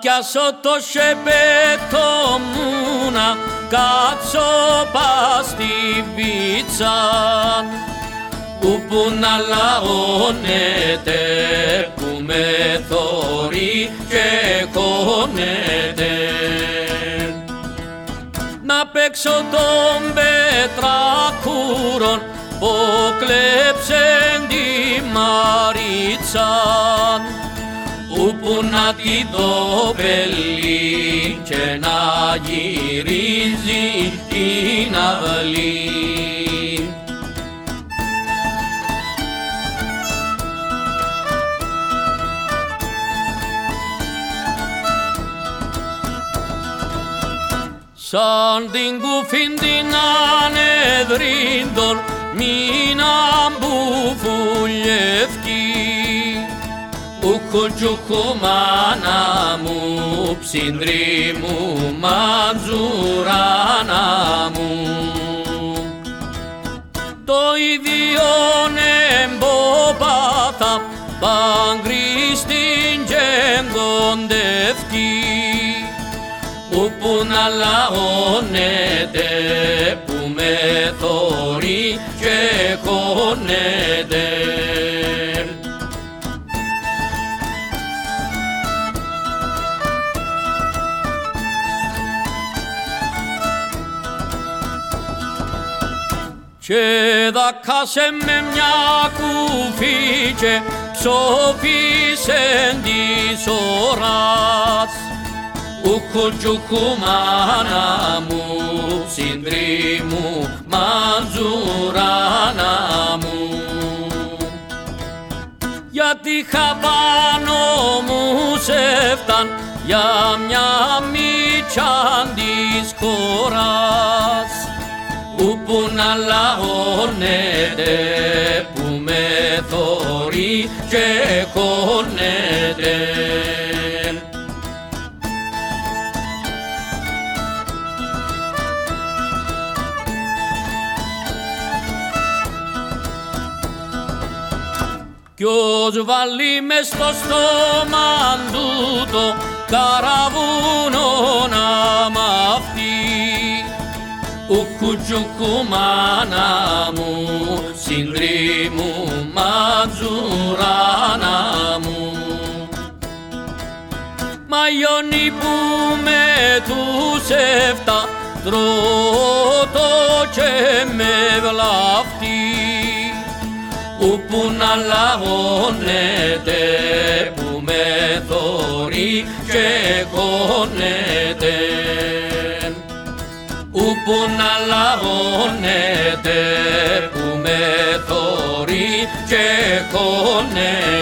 πιάσω το σεπέτο μου να κάτσω πας στη βίτσα όπου να λαώνεται που με θωρεί και κόνεται να παίξω τον πετρακούρον που κλέψε τη Μαρίτσαν όπου να τη δω πελή και να γυρίζει την αυλή. Σαν την κουφήν την ανεδρίντον μην αμπουφουλεύκει Ουκου μάνα μου, ψιντρί μου, ματζουράνα μου Το ίδιον εμποπάτα παγκριστήν και κοντεύκει όπου να λαώνεται που με θωρεί και κόνεται. Και δακάσε με μια κουφή και ψοφίσεν της ώρας Ουκουτζουκου μάνα μου, συντρί μου, μαντζουράνα μου. Γιατί χαβάνω μου σε φτάν για μια μίτσαν της χώρας όπου να λαώνεται που με θωρεί και χώνεται. Ποιος βάλει μες στο στόμα του το καραβούνο να μαυτεί Ουκουτζουκου μάνα μου, συντρί μου, ματζουράνα μου Μαγιόνι που με τους εφτά τρώτο και με βλαφτεί όπου να λαγώνεται που με θωρεί και κόνεται όπου να λαγώνεται που με θωρεί και κόνεται